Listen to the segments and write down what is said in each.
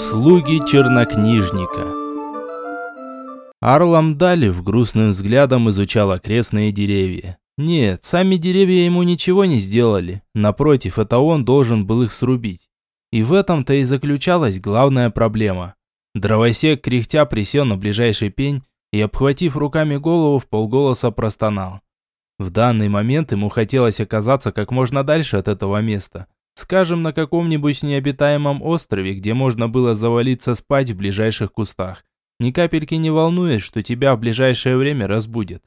Услуги чернокнижника Арлам Далев грустным взглядом изучал окрестные деревья. Нет, сами деревья ему ничего не сделали. Напротив, это он должен был их срубить. И в этом-то и заключалась главная проблема. Дровосек кряхтя присел на ближайший пень и, обхватив руками голову, в полголоса простонал. В данный момент ему хотелось оказаться как можно дальше от этого места. Скажем, на каком-нибудь необитаемом острове, где можно было завалиться спать в ближайших кустах. Ни капельки не волнуясь, что тебя в ближайшее время разбудят.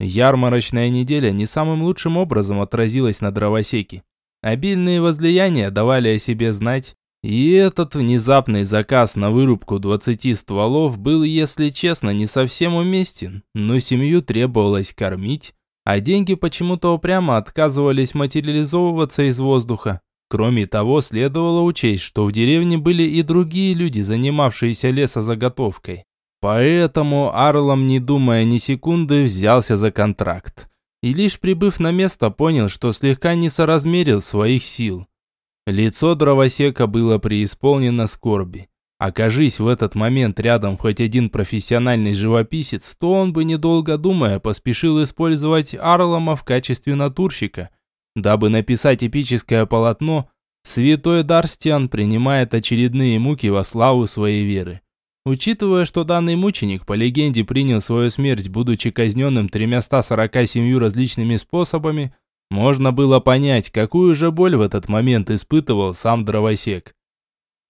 Ярмарочная неделя не самым лучшим образом отразилась на дровосеке. Обильные возлияния давали о себе знать, и этот внезапный заказ на вырубку 20 стволов был, если честно, не совсем уместен, но семью требовалось кормить, а деньги почему-то упрямо отказывались материализовываться из воздуха. Кроме того, следовало учесть, что в деревне были и другие люди, занимавшиеся лесозаготовкой. Поэтому Арлом, не думая ни секунды, взялся за контракт. И лишь прибыв на место, понял, что слегка не соразмерил своих сил. Лицо дровосека было преисполнено скорби. Окажись в этот момент рядом хоть один профессиональный живописец, то он бы, недолго думая, поспешил использовать Арлома в качестве натурщика. Дабы написать эпическое полотно, святой Дарстиан принимает очередные муки во славу своей веры. Учитывая, что данный мученик по легенде принял свою смерть, будучи казненным 347 различными способами, можно было понять, какую же боль в этот момент испытывал сам дровосек.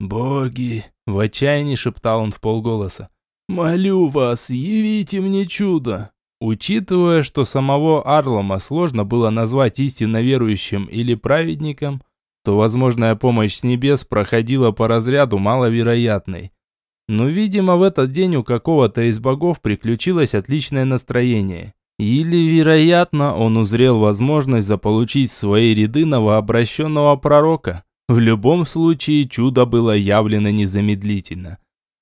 «Боги!» – в отчаянии шептал он в полголоса. «Молю вас, явите мне чудо!» Учитывая, что самого Арлома сложно было назвать истинно верующим или праведником, то возможная помощь с небес проходила по разряду маловероятной. Но, видимо, в этот день у какого-то из богов приключилось отличное настроение. Или, вероятно, он узрел возможность заполучить в свои ряды новообращенного пророка. В любом случае, чудо было явлено незамедлительно.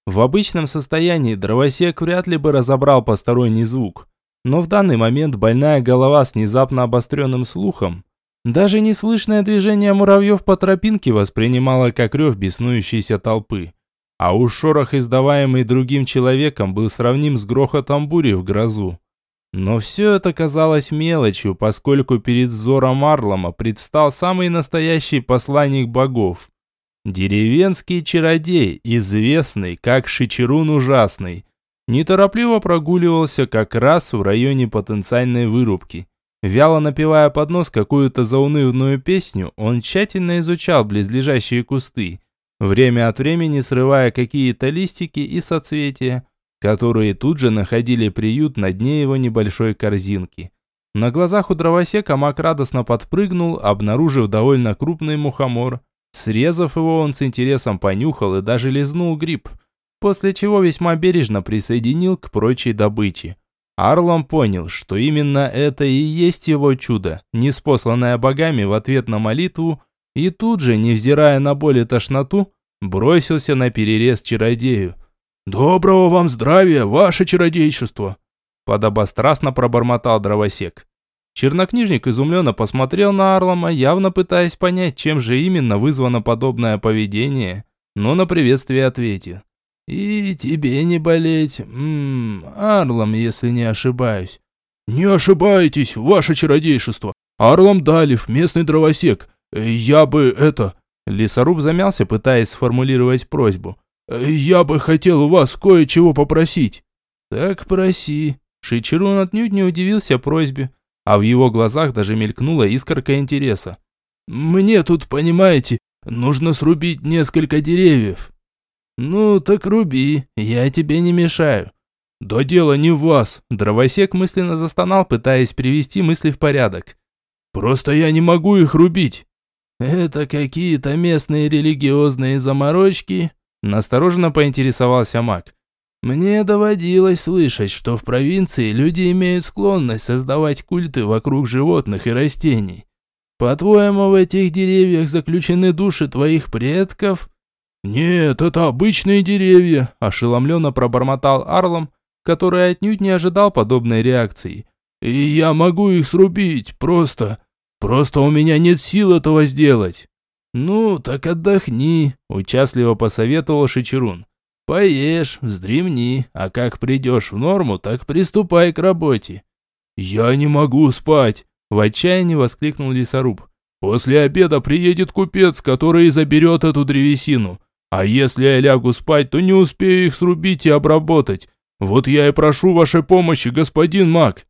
В обычном состоянии дровосек вряд ли бы разобрал посторонний звук. Но в данный момент больная голова с внезапно обостренным слухом, даже неслышное движение муравьев по тропинке воспринимала как рев беснующейся толпы. А уж шорох, издаваемый другим человеком, был сравним с грохотом бури в грозу. Но все это казалось мелочью, поскольку перед взором Арлома предстал самый настоящий посланник богов. Деревенский чародей, известный как Шичерун Ужасный, неторопливо прогуливался как раз в районе потенциальной вырубки. Вяло напевая под нос какую-то заунывную песню, он тщательно изучал близлежащие кусты, время от времени срывая какие-то листики и соцветия, которые тут же находили приют на дне его небольшой корзинки. На глазах у дровосека маг радостно подпрыгнул, обнаружив довольно крупный мухомор. Срезав его, он с интересом понюхал и даже лизнул гриб, после чего весьма бережно присоединил к прочей добыче. Арлом понял, что именно это и есть его чудо, неспосланное богами в ответ на молитву, и тут же, невзирая на боль и тошноту, бросился на перерез чародею. «Доброго вам здравия, ваше чародейшество!» Подобострастно пробормотал дровосек. Чернокнижник изумленно посмотрел на Арлома, явно пытаясь понять, чем же именно вызвано подобное поведение, но на приветствие ответил. «И тебе не болеть, М -м, Арлом, если не ошибаюсь». «Не ошибаетесь, ваше чародейшество! Арлом Далев, местный дровосек. Я бы это...» Лесоруб замялся, пытаясь сформулировать просьбу. «Я бы хотел у вас кое-чего попросить». «Так проси». Шичерун отнюдь не удивился просьбе, а в его глазах даже мелькнула искорка интереса. «Мне тут, понимаете, нужно срубить несколько деревьев». «Ну, так руби, я тебе не мешаю». «Да дело не в вас», – дровосек мысленно застонал, пытаясь привести мысли в порядок. «Просто я не могу их рубить». «Это какие-то местные религиозные заморочки?» Настороженно поинтересовался маг. «Мне доводилось слышать, что в провинции люди имеют склонность создавать культы вокруг животных и растений. По-твоему, в этих деревьях заключены души твоих предков?» «Нет, это обычные деревья», – ошеломленно пробормотал Арлом, который отнюдь не ожидал подобной реакции. «И я могу их срубить, просто... Просто у меня нет сил этого сделать». «Ну, так отдохни», – участливо посоветовал Шичерун. «Поешь, вздремни, а как придешь в норму, так приступай к работе». «Я не могу спать!» – в отчаянии воскликнул лесоруб. «После обеда приедет купец, который заберет эту древесину. А если я лягу спать, то не успею их срубить и обработать. Вот я и прошу вашей помощи, господин маг».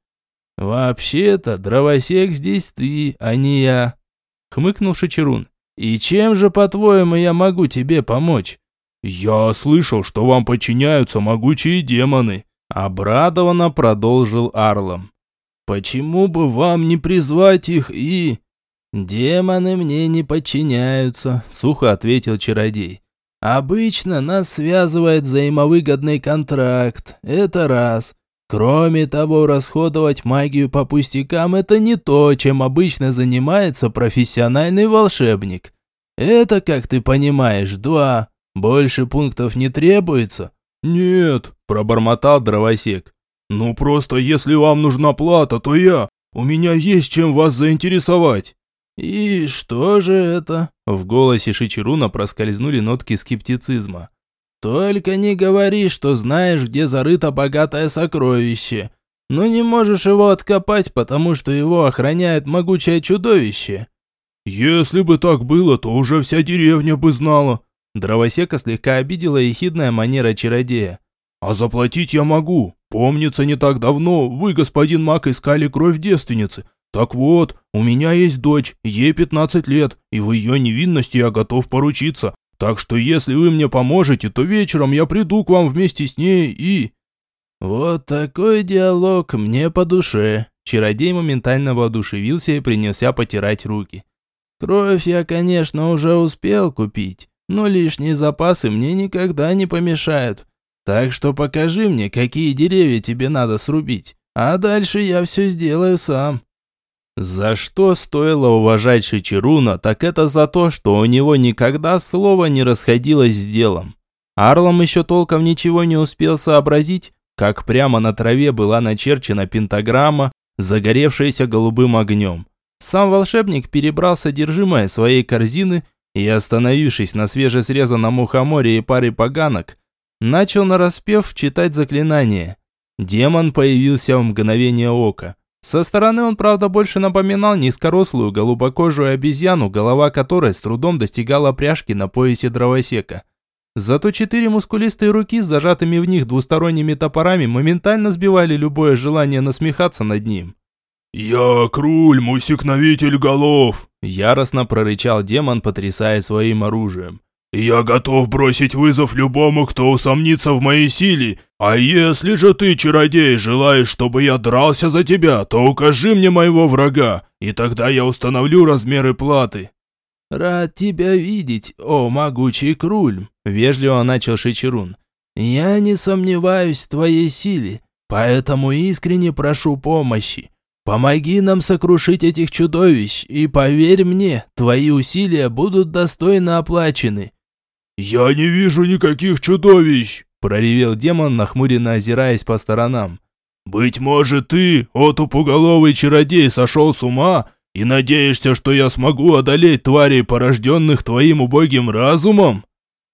«Вообще-то дровосек здесь ты, а не я», – хмыкнул Шичерун. «И чем же, по-твоему, я могу тебе помочь?» «Я слышал, что вам подчиняются могучие демоны», – обрадованно продолжил Арлом. «Почему бы вам не призвать их и...» «Демоны мне не подчиняются», – сухо ответил чародей. «Обычно нас связывает взаимовыгодный контракт, это раз. Кроме того, расходовать магию по пустякам – это не то, чем обычно занимается профессиональный волшебник. Это, как ты понимаешь, два. Больше пунктов не требуется?» «Нет», – пробормотал дровосек. «Ну просто если вам нужна плата, то я. У меня есть чем вас заинтересовать». «И что же это?» В голосе Шичеруна проскользнули нотки скептицизма. «Только не говори, что знаешь, где зарыто богатое сокровище. Но не можешь его откопать, потому что его охраняет могучее чудовище». «Если бы так было, то уже вся деревня бы знала», Дровосека слегка обидела ехидная манера чародея. «А заплатить я могу. Помнится, не так давно вы, господин Мак, искали кровь девственницы. Так вот, у меня есть дочь, ей 15 лет, и в ее невинности я готов поручиться. Так что если вы мне поможете, то вечером я приду к вам вместе с ней и...» «Вот такой диалог мне по душе». Чародей моментально воодушевился и принялся потирать руки. «Кровь я, конечно, уже успел купить, но лишние запасы мне никогда не помешают. Так что покажи мне, какие деревья тебе надо срубить, а дальше я все сделаю сам». За что стоило уважать Шичеруна, так это за то, что у него никогда слово не расходилось с делом. Арлом еще толком ничего не успел сообразить, как прямо на траве была начерчена пентаграмма, загоревшаяся голубым огнем. Сам волшебник перебрал содержимое своей корзины и, остановившись на свежесрезанном мухоморе и паре поганок, начал нараспев читать заклинание. Демон появился в мгновение ока. Со стороны он, правда, больше напоминал низкорослую голубокожую обезьяну, голова которой с трудом достигала пряжки на поясе дровосека. Зато четыре мускулистые руки с зажатыми в них двусторонними топорами моментально сбивали любое желание насмехаться над ним. «Я Круль, усекновитель голов!» Яростно прорычал демон, потрясая своим оружием. «Я готов бросить вызов любому, кто усомнится в моей силе. А если же ты, чародей, желаешь, чтобы я дрался за тебя, то укажи мне моего врага, и тогда я установлю размеры платы». «Рад тебя видеть, о могучий Круль», — вежливо начал Шичерун. «Я не сомневаюсь в твоей силе, поэтому искренне прошу помощи. Помоги нам сокрушить этих чудовищ, и поверь мне, твои усилия будут достойно оплачены». «Я не вижу никаких чудовищ!» – проревел демон, нахмуренно озираясь по сторонам. «Быть может, ты, о тупоголовый чародей, сошел с ума и надеешься, что я смогу одолеть тварей, порожденных твоим убогим разумом?»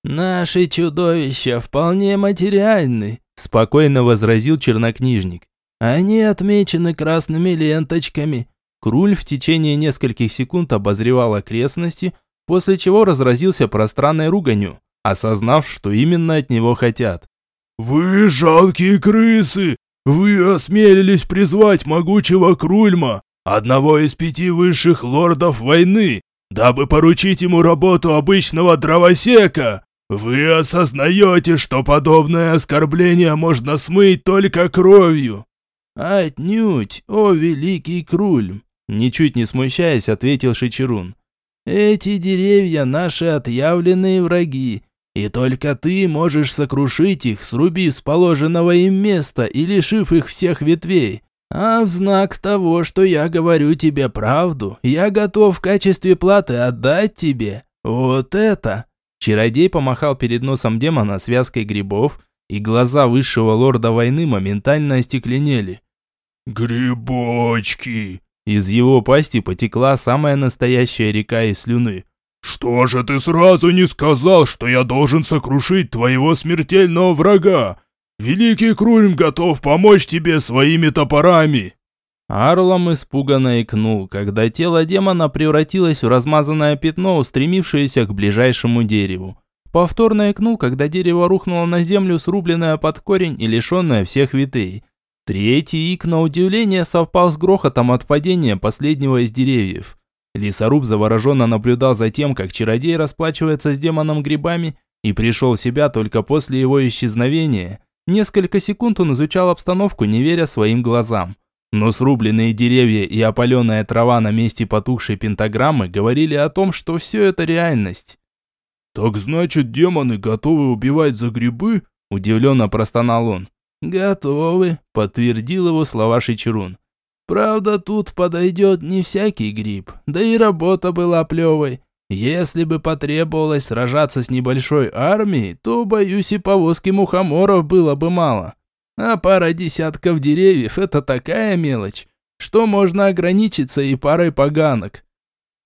«Наши чудовища вполне материальны», – спокойно возразил чернокнижник. Они отмечены красными ленточками. Круль в течение нескольких секунд обозревал окрестности, после чего разразился пространной руганью, осознав, что именно от него хотят. «Вы жалкие крысы! Вы осмелились призвать могучего Крульма, одного из пяти высших лордов войны, дабы поручить ему работу обычного дровосека! Вы осознаете, что подобное оскорбление можно смыть только кровью!» «Отнюдь, о великий Круль!» Ничуть не смущаясь, ответил Шичерун. «Эти деревья наши отъявленные враги, и только ты можешь сокрушить их, срубив с положенного им места и лишив их всех ветвей. А в знак того, что я говорю тебе правду, я готов в качестве платы отдать тебе вот это». Чародей помахал перед носом демона связкой грибов, и глаза высшего лорда войны моментально остекленели. «Грибочки!» Из его пасти потекла самая настоящая река из слюны. «Что же ты сразу не сказал, что я должен сокрушить твоего смертельного врага? Великий Крульм готов помочь тебе своими топорами!» Арлом испуганно икнул, когда тело демона превратилось в размазанное пятно, устремившееся к ближайшему дереву. Повторно икнул, когда дерево рухнуло на землю, срубленное под корень и лишенное всех ветвей. Третий ик, на удивление, совпал с грохотом от падения последнего из деревьев. Лесоруб завороженно наблюдал за тем, как чародей расплачивается с демоном грибами, и пришел в себя только после его исчезновения. Несколько секунд он изучал обстановку, не веря своим глазам. Но срубленные деревья и опаленная трава на месте потухшей пентаграммы говорили о том, что все это реальность. «Так значит, демоны готовы убивать за грибы?» – удивленно простонал он. «Готовы», – подтвердил его слова Шичерун. «Правда, тут подойдет не всякий гриб, да и работа была плевой. Если бы потребовалось сражаться с небольшой армией, то, боюсь, и повозки мухоморов было бы мало. А пара десятков деревьев – это такая мелочь, что можно ограничиться и парой поганок.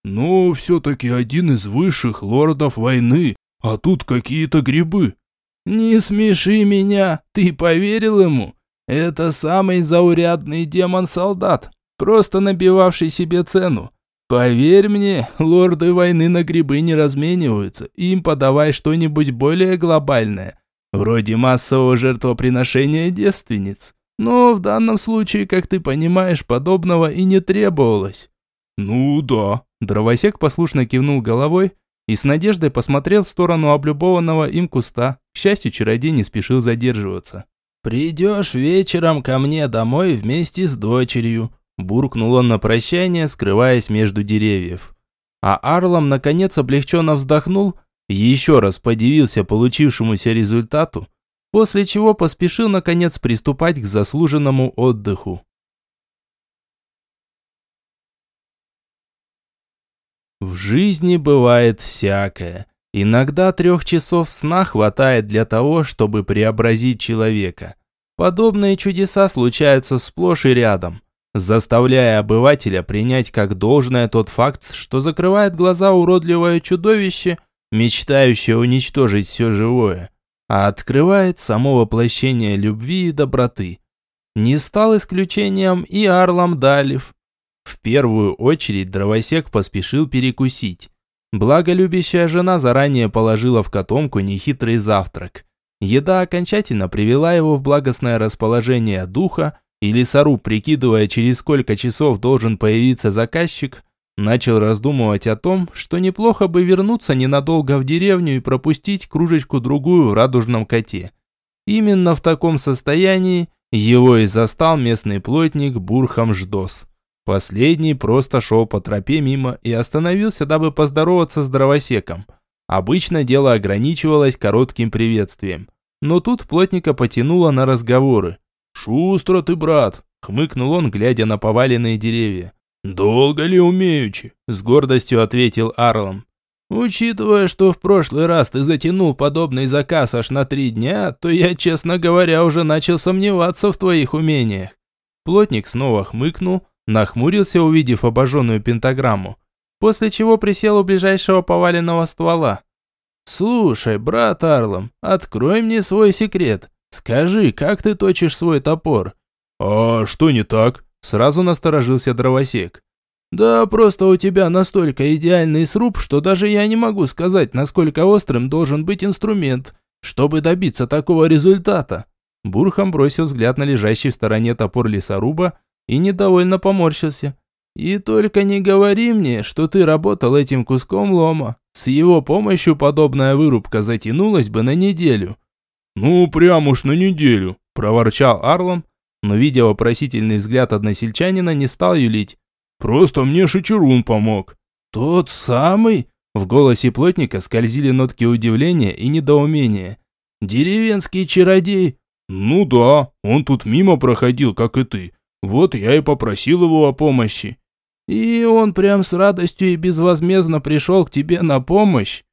Ну, все-таки один из высших лордов войны, а тут какие-то грибы. Не смеши меня, ты поверил ему? Это самый заурядный демон-солдат, просто набивавший себе цену. Поверь мне, лорды войны на грибы не размениваются, им подавай что-нибудь более глобальное. Вроде массового жертвоприношения девственниц. Но в данном случае, как ты понимаешь, подобного и не требовалось. Ну да. Дровосек послушно кивнул головой и с надеждой посмотрел в сторону облюбованного им куста. К счастью, чародей не спешил задерживаться. «Придешь вечером ко мне домой вместе с дочерью», буркнул он на прощание, скрываясь между деревьев. А Арлом наконец облегченно вздохнул еще раз подивился получившемуся результату, после чего поспешил наконец приступать к заслуженному отдыху. В жизни бывает всякое. Иногда трех часов сна хватает для того, чтобы преобразить человека. Подобные чудеса случаются сплошь и рядом, заставляя обывателя принять как должное тот факт, что закрывает глаза уродливое чудовище – мечтающая уничтожить все живое, а открывает само воплощение любви и доброты. Не стал исключением и Арлам Далев. В первую очередь дровосек поспешил перекусить. Благо любящая жена заранее положила в котомку нехитрый завтрак. Еда окончательно привела его в благостное расположение духа, и лесоруб, прикидывая, через сколько часов должен появиться заказчик, Начал раздумывать о том, что неплохо бы вернуться ненадолго в деревню и пропустить кружечку-другую в радужном коте. Именно в таком состоянии его и застал местный плотник Бурхам Ждос. Последний просто шел по тропе мимо и остановился, дабы поздороваться с дровосеком. Обычно дело ограничивалось коротким приветствием. Но тут плотника потянуло на разговоры. «Шустро ты, брат!» – хмыкнул он, глядя на поваленные деревья. «Долго ли умеючи?» – с гордостью ответил Арлом. «Учитывая, что в прошлый раз ты затянул подобный заказ аж на три дня, то я, честно говоря, уже начал сомневаться в твоих умениях». Плотник снова хмыкнул, нахмурился, увидев обожженную пентаграмму, после чего присел у ближайшего поваленного ствола. «Слушай, брат Арлом, открой мне свой секрет. Скажи, как ты точишь свой топор?» «А что не так?» Сразу насторожился дровосек. «Да просто у тебя настолько идеальный сруб, что даже я не могу сказать, насколько острым должен быть инструмент, чтобы добиться такого результата». Бурхам бросил взгляд на лежащий в стороне топор лесоруба и недовольно поморщился. «И только не говори мне, что ты работал этим куском лома. С его помощью подобная вырубка затянулась бы на неделю». «Ну, прям уж на неделю», – проворчал Арлом, но, видя вопросительный взгляд односельчанина, не стал юлить. «Просто мне Шичерун помог». «Тот самый?» В голосе плотника скользили нотки удивления и недоумения. «Деревенский чародей?» «Ну да, он тут мимо проходил, как и ты. Вот я и попросил его о помощи». «И он прям с радостью и безвозмездно пришел к тебе на помощь?»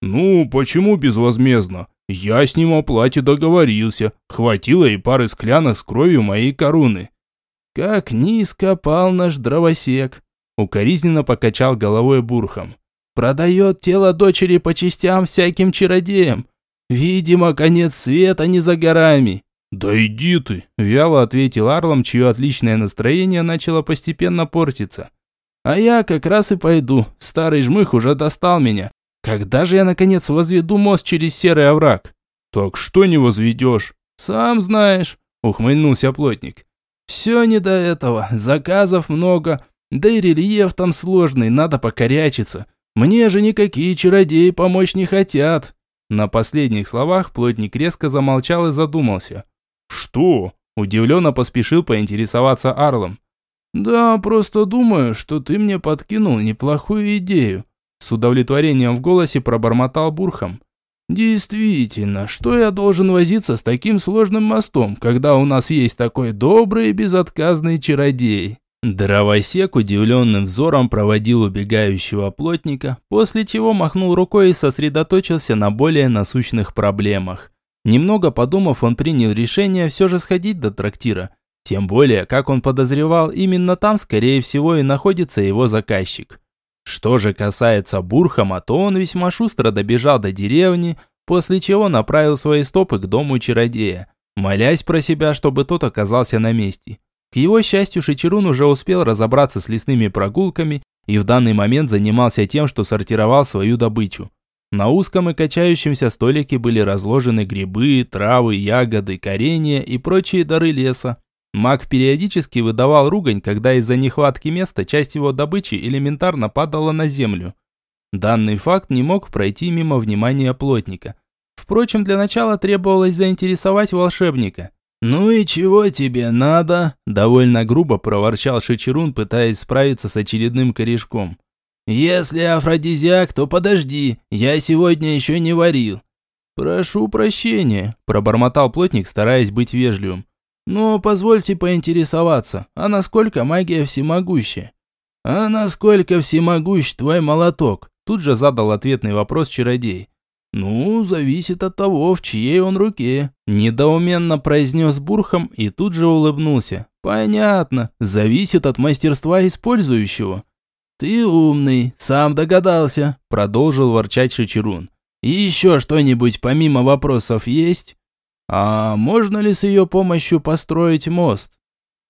«Ну, почему безвозмездно? Я с ним о плате договорился, хватило и пары склянок с кровью моей коруны. Как низко пал наш дровосек, укоризненно покачал головой Бурхом. продает тело дочери по частям всяким чародеям. Видимо, конец света не за горами». «Да иди ты!» – вяло ответил Арлом, чье отличное настроение начало постепенно портиться. «А я как раз и пойду. Старый жмых уже достал меня. Когда же я, наконец, возведу мост через серый овраг?» «Так что не возведешь?» «Сам знаешь», – ухмыльнулся плотник. «Все не до этого. Заказов много. Да и рельеф там сложный, надо покорячиться. Мне же никакие чародеи помочь не хотят». На последних словах плотник резко замолчал и задумался. «Что?» – удивленно поспешил поинтересоваться Арлом. «Да, просто думаю, что ты мне подкинул неплохую идею». С удовлетворением в голосе пробормотал Бурхам. «Действительно, что я должен возиться с таким сложным мостом, когда у нас есть такой добрый и безотказный чародей?» Дровосек удивленным взором проводил убегающего плотника, после чего махнул рукой и сосредоточился на более насущных проблемах. Немного подумав, он принял решение все же сходить до трактира. Тем более, как он подозревал, именно там, скорее всего, и находится его заказчик. Что же касается Бурхама, то он весьма шустро добежал до деревни, после чего направил свои стопы к дому чародея, молясь про себя, чтобы тот оказался на месте. К его счастью, Шичерун уже успел разобраться с лесными прогулками и в данный момент занимался тем, что сортировал свою добычу. На узком и качающемся столике были разложены грибы, травы, ягоды, коренья и прочие дары леса. Маг периодически выдавал ругань, когда из-за нехватки места часть его добычи элементарно падала на землю. Данный факт не мог пройти мимо внимания плотника. Впрочем, для начала требовалось заинтересовать волшебника. «Ну и чего тебе надо?» – довольно грубо проворчал Шичерун, пытаясь справиться с очередным корешком. «Если афродизиак, то подожди, я сегодня еще не варил». «Прошу прощения», – пробормотал плотник, стараясь быть вежливым. «Но позвольте поинтересоваться, а насколько магия всемогущая?» «А насколько всемогущ твой молоток?» Тут же задал ответный вопрос чародей. «Ну, зависит от того, в чьей он руке», – недоуменно произнес Бурхом и тут же улыбнулся. «Понятно, зависит от мастерства использующего». «Ты умный, сам догадался», – продолжил ворчать Шичерун. «И еще что-нибудь помимо вопросов есть?» «А можно ли с ее помощью построить мост?»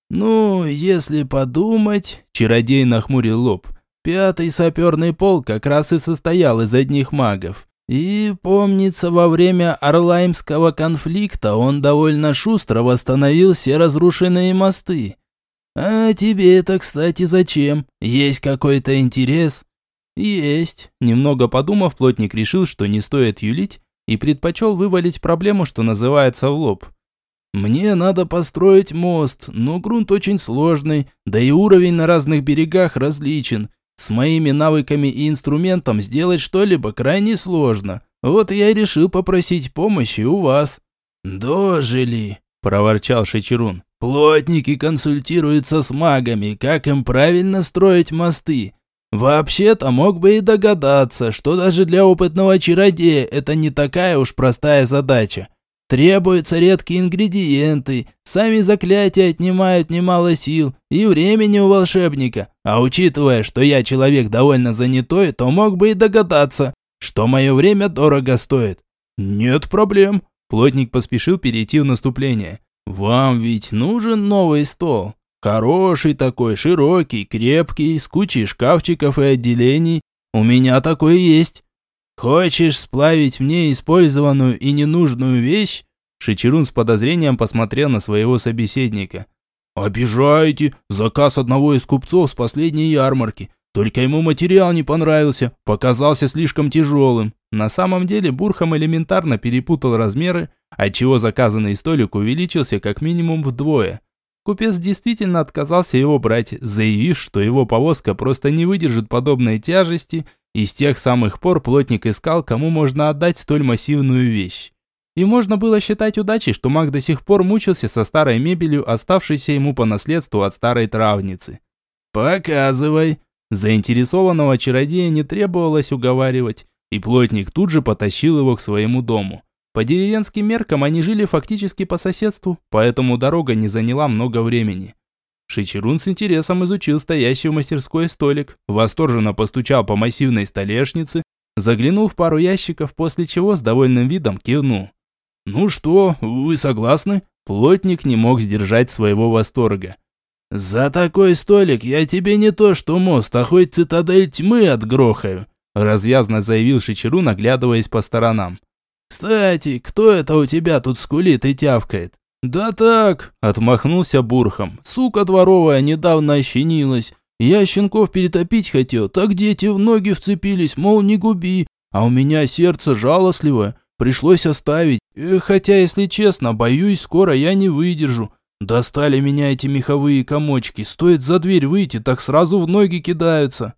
«Ну, если подумать...» – чародей нахмурил лоб. «Пятый саперный полк как раз и состоял из одних магов. И, помнится, во время Орлаймского конфликта он довольно шустро восстановил все разрушенные мосты. «А тебе это, кстати, зачем? Есть какой-то интерес?» «Есть». Немного подумав, плотник решил, что не стоит юлить, и предпочел вывалить проблему, что называется, в лоб. «Мне надо построить мост, но грунт очень сложный, да и уровень на разных берегах различен. С моими навыками и инструментом сделать что-либо крайне сложно. Вот я и решил попросить помощи у вас». «Дожили», – проворчал Шечерун. Плотники консультируются с магами, как им правильно строить мосты. Вообще-то мог бы и догадаться, что даже для опытного чародея это не такая уж простая задача. Требуются редкие ингредиенты, сами заклятия отнимают немало сил и времени у волшебника. А учитывая, что я человек довольно занятой, то мог бы и догадаться, что мое время дорого стоит. Нет проблем. Плотник поспешил перейти в наступление. Вам ведь нужен новый стол. Хороший такой, широкий, крепкий, с кучей шкафчиков и отделений. У меня такой есть. Хочешь сплавить мне использованную и ненужную вещь? Шичерун с подозрением посмотрел на своего собеседника. «Обижаете! Заказ одного из купцов с последней ярмарки. Только ему материал не понравился, показался слишком тяжелым». На самом деле Бурхам элементарно перепутал размеры, отчего заказанный столик увеличился как минимум вдвое. Купец действительно отказался его брать, заявив, что его повозка просто не выдержит подобной тяжести, и с тех самых пор плотник искал, кому можно отдать столь массивную вещь. И можно было считать удачей, что маг до сих пор мучился со старой мебелью, оставшейся ему по наследству от старой травницы. «Показывай!» Заинтересованного чародея не требовалось уговаривать и плотник тут же потащил его к своему дому. По деревенским меркам они жили фактически по соседству, поэтому дорога не заняла много времени. Шичерун с интересом изучил стоящий в мастерской столик, восторженно постучал по массивной столешнице, заглянул в пару ящиков, после чего с довольным видом кивнул. «Ну что, вы согласны?» Плотник не мог сдержать своего восторга. «За такой столик я тебе не то что мост, а хоть цитадель тьмы отгрохаю», развязно заявил Шичеру, наглядываясь по сторонам. «Кстати, кто это у тебя тут скулит и тявкает?» «Да так», – отмахнулся Бурхом. «Сука дворовая недавно ощенилась. Я щенков перетопить хотел, так дети в ноги вцепились, мол, не губи. А у меня сердце жалостливое, пришлось оставить. Э, хотя, если честно, боюсь, скоро я не выдержу. Достали меня эти меховые комочки, стоит за дверь выйти, так сразу в ноги кидаются».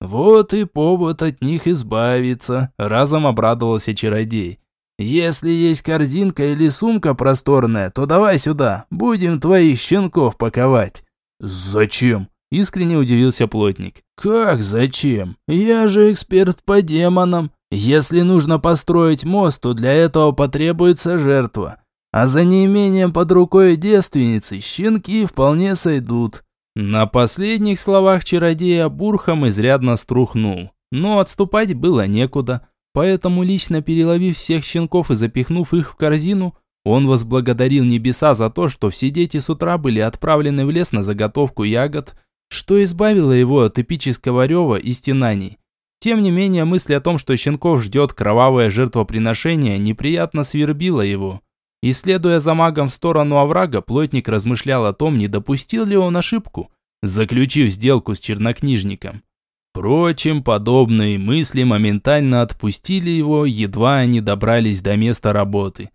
«Вот и повод от них избавиться», – разом обрадовался чародей. «Если есть корзинка или сумка просторная, то давай сюда, будем твоих щенков паковать». «Зачем?» – искренне удивился плотник. «Как зачем? Я же эксперт по демонам. Если нужно построить мост, то для этого потребуется жертва. А за неимением под рукой девственницы щенки вполне сойдут». На последних словах чародея Бурхам изрядно струхнул, но отступать было некуда. Поэтому, лично переловив всех щенков и запихнув их в корзину, он возблагодарил небеса за то, что все дети с утра были отправлены в лес на заготовку ягод, что избавило его от эпического рева и стенаний. Тем не менее, мысль о том, что щенков ждет кровавое жертвоприношение, неприятно свербила его. Исследуя за магом в сторону оврага, плотник размышлял о том, не допустил ли он ошибку, заключив сделку с чернокнижником. Впрочем, подобные мысли моментально отпустили его, едва они добрались до места работы.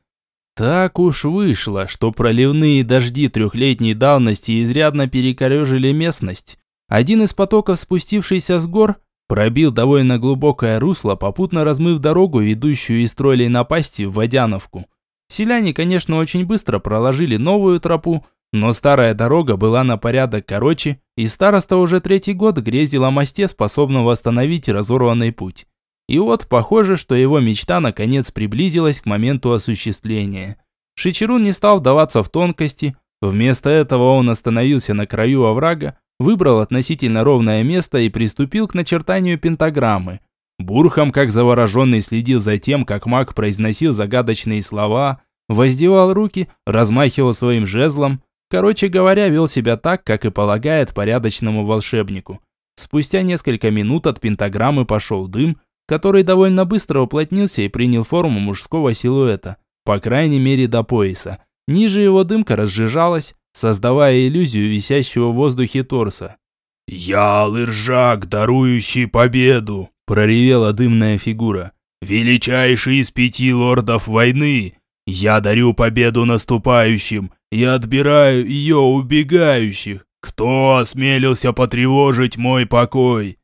Так уж вышло, что проливные дожди трехлетней давности изрядно перекорежили местность. Один из потоков, спустившийся с гор, пробил довольно глубокое русло, попутно размыв дорогу, ведущую из троллей напасти в Водяновку. Селяне, конечно, очень быстро проложили новую тропу, но старая дорога была на порядок короче, и староста уже третий год грезил о мосте, способном восстановить разорванный путь. И вот, похоже, что его мечта наконец приблизилась к моменту осуществления. Шичерун не стал вдаваться в тонкости, вместо этого он остановился на краю оврага, выбрал относительно ровное место и приступил к начертанию пентаграммы. Бурхам, как завороженный, следил за тем, как маг произносил загадочные слова, воздевал руки, размахивал своим жезлом, Короче говоря, вел себя так, как и полагает порядочному волшебнику. Спустя несколько минут от пентаграммы пошел дым, который довольно быстро уплотнился и принял форму мужского силуэта, по крайней мере до пояса. Ниже его дымка разжижалась, создавая иллюзию висящего в воздухе торса. «Я лыржак, дарующий победу!» – проревела дымная фигура. «Величайший из пяти лордов войны! Я дарю победу наступающим я отбираю ее убегающих. Кто осмелился потревожить мой покой?»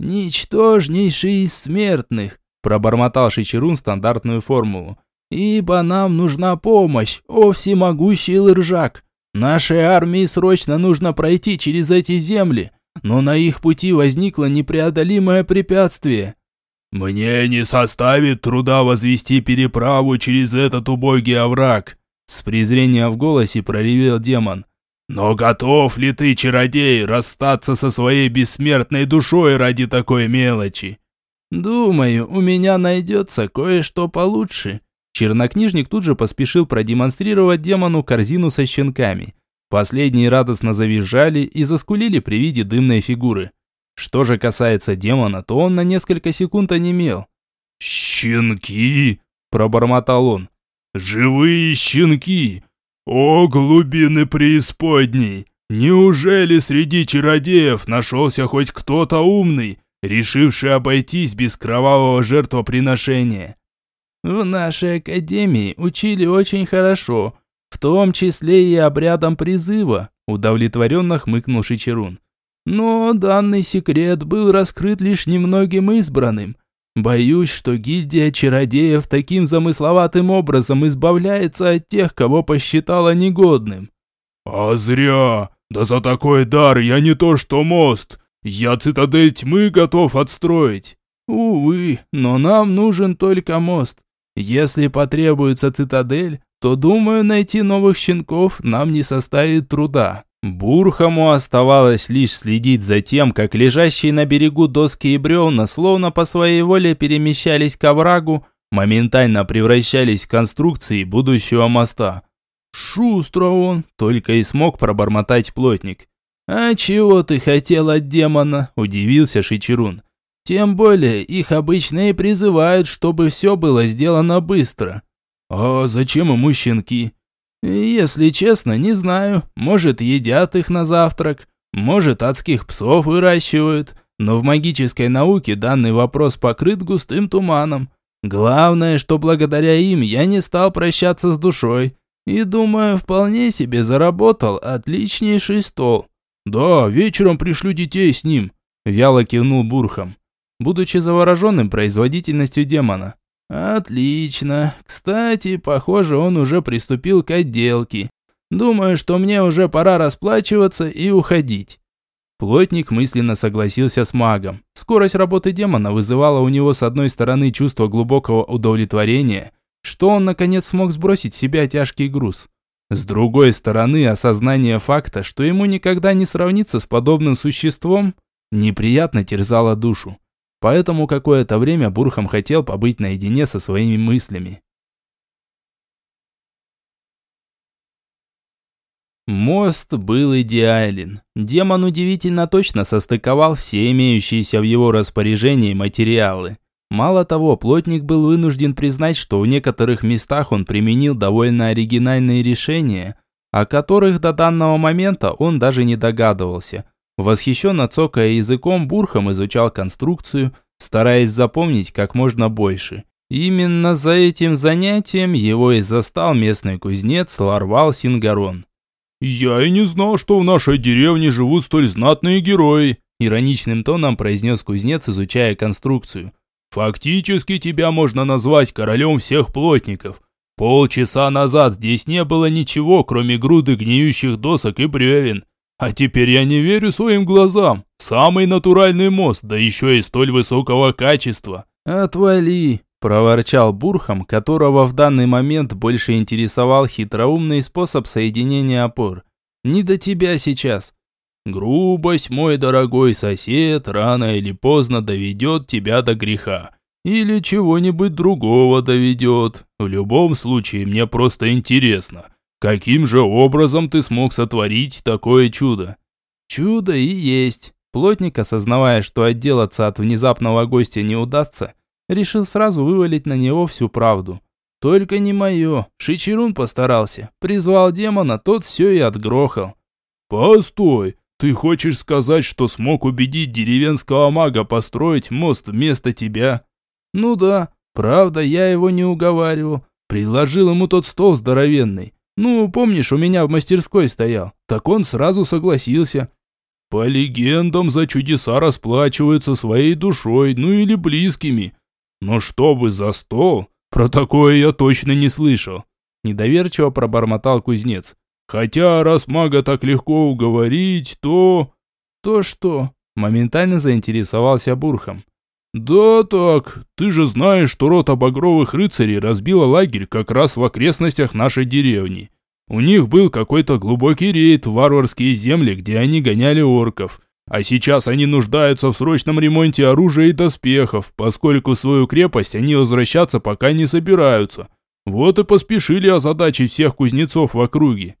«Ничтожнейший из смертных», – пробормотал Шичерун стандартную формулу. «Ибо нам нужна помощь, о всемогущий лыржак. Нашей армии срочно нужно пройти через эти земли, но на их пути возникло непреодолимое препятствие». «Мне не составит труда возвести переправу через этот убогий овраг», с презрением в голосе проревел демон. «Но готов ли ты, чародей, расстаться со своей бессмертной душой ради такой мелочи?» «Думаю, у меня найдется кое-что получше». Чернокнижник тут же поспешил продемонстрировать демону корзину со щенками. Последние радостно завизжали и заскулили при виде дымной фигуры. Что же касается демона, то он на несколько секунд онемел. «Щенки!» – пробормотал он. Живые щенки! О, глубины преисподней! Неужели среди чародеев нашелся хоть кто-то умный, решивший обойтись без кровавого жертвоприношения? В нашей академии учили очень хорошо, в том числе и обрядом призыва, удовлетворенно хмыкнул Шичерун. Но данный секрет был раскрыт лишь немногим избранным, Боюсь, что гильдия чародеев таким замысловатым образом избавляется от тех, кого посчитала негодным. А зря! Да за такой дар я не то что мост, я цитадель тьмы готов отстроить. Увы, но нам нужен только мост. Если потребуется цитадель, то, думаю, найти новых щенков нам не составит труда. Бурхому оставалось лишь следить за тем, как лежащие на берегу доски и бревна, словно по своей воле перемещались к оврагу, моментально превращались в конструкции будущего моста. «Шустро он!» – только и смог пробормотать плотник. «А чего ты хотел от демона?» – удивился Шичерун. «Тем более их обычно и призывают, чтобы все было сделано быстро». «А зачем ему щенки?» Если честно, не знаю. Может, едят их на завтрак, может, адских псов выращивают. Но в магической науке данный вопрос покрыт густым туманом. Главное, что благодаря им я не стал прощаться с душой. И думаю, вполне себе заработал отличнейший стол. Да, вечером пришлю детей с ним. Вяло кивнул Бурхам, будучи завороженным производительностью демона. Отлично. Кстати, похоже, он уже приступил к отделке. Думаю, что мне уже пора расплачиваться и уходить. Плотник мысленно согласился с магом. Скорость работы демона вызывала у него с одной стороны чувство глубокого удовлетворения, что он наконец смог сбросить с себя тяжкий груз. С другой стороны, осознание факта, что ему никогда не сравниться с подобным существом, неприятно терзало душу. Поэтому какое-то время Бурхам хотел побыть наедине со своими мыслями. Мост был идеален. Демон удивительно точно состыковал все имеющиеся в его распоряжении материалы. Мало того, плотник был вынужден признать, что в некоторых местах он применил довольно оригинальные решения, о которых до данного момента он даже не догадывался – Восхищенно цокая языком, Бурхам изучал конструкцию, стараясь запомнить как можно больше. Именно за этим занятием его и застал местный кузнец Ларвал Сингарон. «Я и не знал, что в нашей деревне живут столь знатные герои», ироничным тоном произнес кузнец, изучая конструкцию. «Фактически тебя можно назвать королем всех плотников. Полчаса назад здесь не было ничего, кроме груды гниющих досок и бревен. А теперь я не верю своим глазам. Самый натуральный мост, да еще и столь высокого качества. Отвали, проворчал Бурхам, которого в данный момент больше интересовал хитроумный способ соединения опор. Не до тебя сейчас. Грубость, мой дорогой сосед, рано или поздно доведет тебя до греха. Или чего-нибудь другого доведет. В любом случае, мне просто интересно – Каким же образом ты смог сотворить такое чудо? Чудо и есть. Плотник, осознавая, что отделаться от внезапного гостя не удастся, решил сразу вывалить на него всю правду. Только не мое. Шичерун постарался. Призвал демона, тот все и отгрохал. Постой, ты хочешь сказать, что смог убедить деревенского мага построить мост вместо тебя? Ну да, правда, я его не уговаривал. Предложил ему тот стол здоровенный. Ну, помнишь, у меня в мастерской стоял. Так он сразу согласился. По легендам, за чудеса расплачиваются своей душой, ну или близкими. Но чтобы за стол, про такое я точно не слышал. Недоверчиво пробормотал кузнец. Хотя, раз мага так легко уговорить, то... То что? Моментально заинтересовался Бурхом. «Да так, ты же знаешь, что рота багровых рыцарей разбила лагерь как раз в окрестностях нашей деревни. У них был какой-то глубокий рейд в варварские земли, где они гоняли орков. А сейчас они нуждаются в срочном ремонте оружия и доспехов, поскольку в свою крепость они возвращаться пока не собираются. Вот и поспешили озадачить всех кузнецов в округе».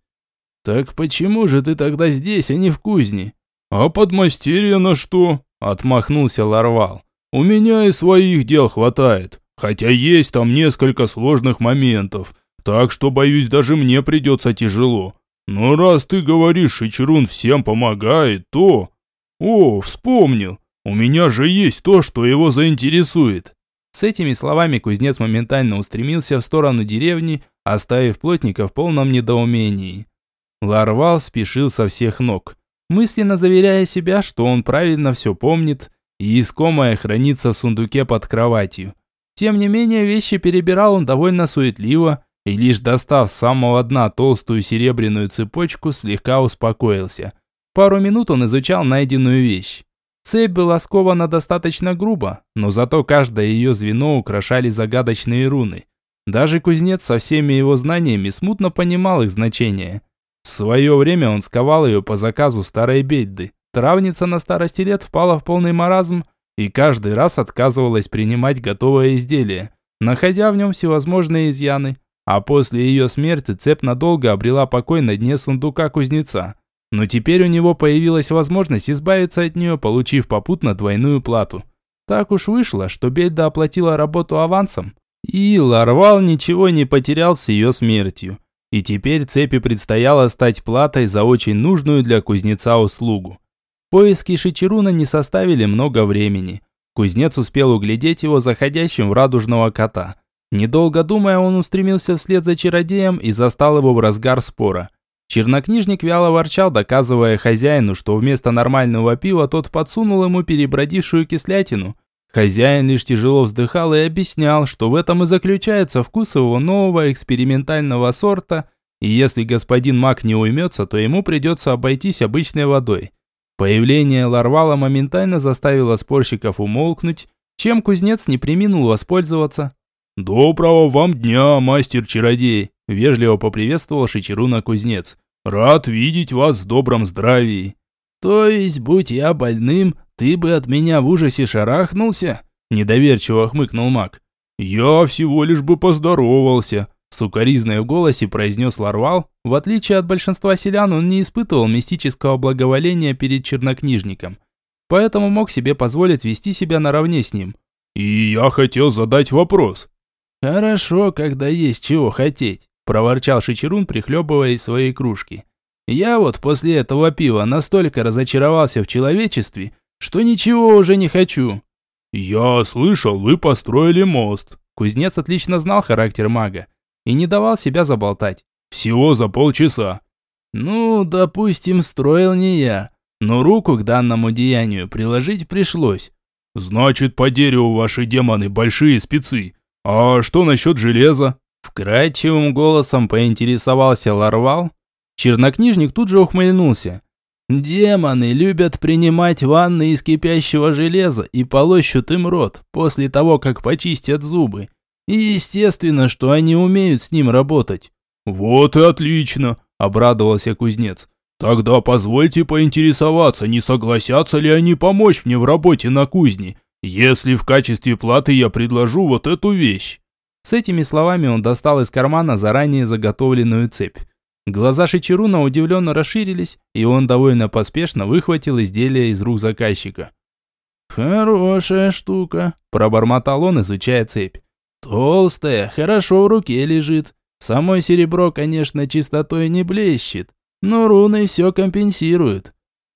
«Так почему же ты тогда здесь, а не в кузне?» «А подмастерье на что?» – отмахнулся Ларвал. У меня и своих дел хватает, хотя есть там несколько сложных моментов, так что, боюсь, даже мне придется тяжело. Но раз ты говоришь, Шичерун всем помогает, то... О, вспомнил, у меня же есть то, что его заинтересует. С этими словами кузнец моментально устремился в сторону деревни, оставив плотника в полном недоумении. Ларвал спешил со всех ног, мысленно заверяя себя, что он правильно все помнит и искомое хранится в сундуке под кроватью. Тем не менее, вещи перебирал он довольно суетливо, и лишь достав с самого дна толстую серебряную цепочку, слегка успокоился. Пару минут он изучал найденную вещь. Цепь была скована достаточно грубо, но зато каждое ее звено украшали загадочные руны. Даже кузнец со всеми его знаниями смутно понимал их значение. В свое время он сковал ее по заказу старой Бедды. Травница на старости лет впала в полный маразм и каждый раз отказывалась принимать готовое изделие, находя в нем всевозможные изъяны. А после ее смерти цепь надолго обрела покой на дне сундука кузнеца. Но теперь у него появилась возможность избавиться от нее, получив попутно двойную плату. Так уж вышло, что Бельда оплатила работу авансом, и Ларвал ничего не потерял с ее смертью. И теперь цепи предстояло стать платой за очень нужную для кузнеца услугу. Поиски Шичеруна не составили много времени. Кузнец успел углядеть его заходящим в радужного кота. Недолго думая, он устремился вслед за чародеем и застал его в разгар спора. Чернокнижник вяло ворчал, доказывая хозяину, что вместо нормального пива тот подсунул ему перебродившую кислятину. Хозяин лишь тяжело вздыхал и объяснял, что в этом и заключается вкус его нового экспериментального сорта, и если господин маг не уймется, то ему придется обойтись обычной водой. Появление Ларвала моментально заставило спорщиков умолкнуть, чем кузнец не приминул воспользоваться. «Доброго вам дня, мастер-чародей!» – вежливо поприветствовал Шичеруна кузнец. «Рад видеть вас в добром здравии!» «То есть, будь я больным, ты бы от меня в ужасе шарахнулся?» – недоверчиво хмыкнул маг. «Я всего лишь бы поздоровался!» – сукоризной в голосе произнес Ларвал. В отличие от большинства селян, он не испытывал мистического благоволения перед чернокнижником, поэтому мог себе позволить вести себя наравне с ним. «И я хотел задать вопрос. «Хорошо, когда есть чего хотеть», – проворчал Шичерун, прихлебывая из своей кружки. «Я вот после этого пива настолько разочаровался в человечестве, что ничего уже не хочу». «Я слышал, вы построили мост». Кузнец отлично знал характер мага и не давал себя заболтать. «Всего за полчаса». «Ну, допустим, строил не я, но руку к данному деянию приложить пришлось». «Значит, по дереву ваши демоны большие спецы. «А что насчет железа?» Вкрадчивым голосом поинтересовался Ларвал. Чернокнижник тут же ухмыльнулся. «Демоны любят принимать ванны из кипящего железа и полощут им рот после того, как почистят зубы. И естественно, что они умеют с ним работать». «Вот и отлично!» – обрадовался кузнец. «Тогда позвольте поинтересоваться, не согласятся ли они помочь мне в работе на кузне если в качестве платы я предложу вот эту вещь». С этими словами он достал из кармана заранее заготовленную цепь. Глаза Шичеруна удивленно расширились, и он довольно поспешно выхватил изделие из рук заказчика. «Хорошая штука», – пробормотал он, изучая цепь. «Толстая, хорошо в руке лежит. Самое серебро, конечно, чистотой не блещет, но руны все компенсируют».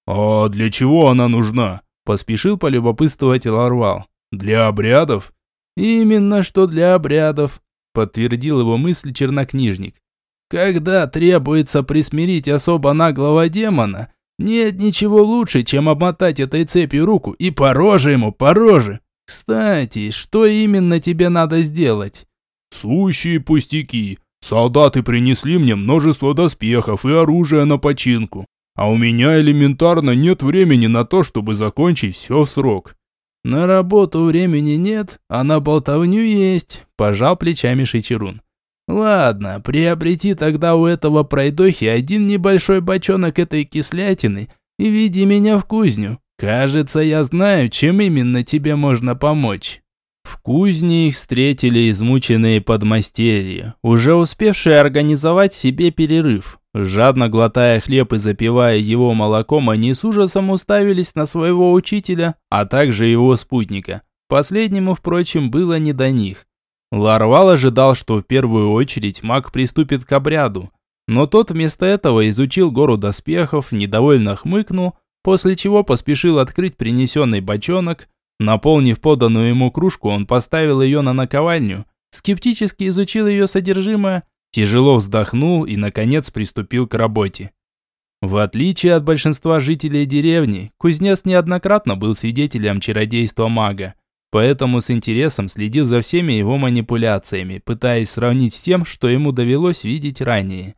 «А для чего она нужна?» Поспешил полюбопытствовать Ларвал. «Для обрядов?» «Именно что для обрядов», подтвердил его мысль чернокнижник. «Когда требуется присмирить особо наглого демона, нет ничего лучше, чем обмотать этой цепью руку и по роже ему, по роже. Кстати, что именно тебе надо сделать?» «Сущие пустяки. Солдаты принесли мне множество доспехов и оружия на починку. А у меня элементарно нет времени на то, чтобы закончить все в срок. На работу времени нет, а на болтовню есть, пожал плечами Шичерун. Ладно, приобрети тогда у этого пройдохи один небольшой бочонок этой кислятины и веди меня в кузню. Кажется, я знаю, чем именно тебе можно помочь. В кузне их встретили измученные подмастерья, уже успевшие организовать себе перерыв. Жадно глотая хлеб и запивая его молоком, они с ужасом уставились на своего учителя, а также его спутника. Последнему, впрочем, было не до них. Ларвал ожидал, что в первую очередь маг приступит к обряду, но тот вместо этого изучил гору доспехов, недовольно хмыкнул, после чего поспешил открыть принесенный бочонок. Наполнив поданную ему кружку, он поставил ее на наковальню, скептически изучил ее содержимое Тяжело вздохнул и, наконец, приступил к работе. В отличие от большинства жителей деревни, кузнец неоднократно был свидетелем чародейства мага, поэтому с интересом следил за всеми его манипуляциями, пытаясь сравнить с тем, что ему довелось видеть ранее.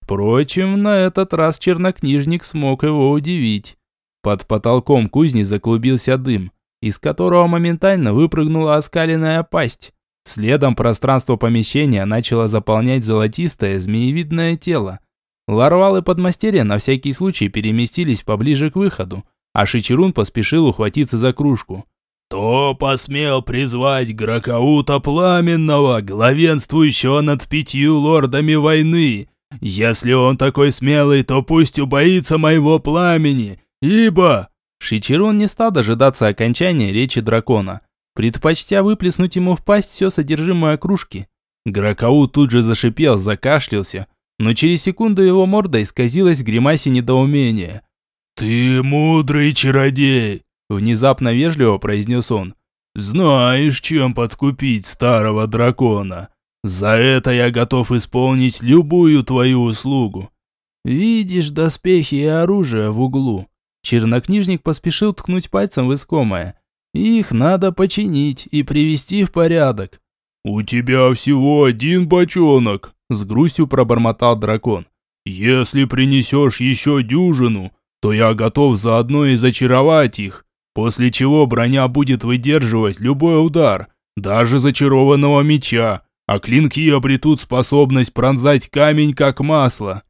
Впрочем, на этот раз чернокнижник смог его удивить. Под потолком кузни заклубился дым, из которого моментально выпрыгнула оскаленная пасть. Следом пространство помещения начало заполнять золотистое змеевидное тело. Ларвал и подмастерья на всякий случай переместились поближе к выходу, а Шичерун поспешил ухватиться за кружку. «Кто посмел призвать Гракаута Пламенного, главенствующего над пятью лордами войны? Если он такой смелый, то пусть убоится моего пламени, ибо...» Шичерун не стал дожидаться окончания речи дракона, предпочтя выплеснуть ему в пасть все содержимое кружки. Гракаут тут же зашипел, закашлялся, но через секунду его морда исказилась в гримасе недоумения. «Ты мудрый чародей!» Внезапно вежливо произнес он. «Знаешь, чем подкупить старого дракона. За это я готов исполнить любую твою услугу». «Видишь доспехи и оружие в углу?» Чернокнижник поспешил ткнуть пальцем в искомое. «Их надо починить и привести в порядок». «У тебя всего один бочонок», — с грустью пробормотал дракон. «Если принесешь еще дюжину, то я готов заодно и зачаровать их после чего броня будет выдерживать любой удар, даже зачарованного меча, а клинки обретут способность пронзать камень как масло.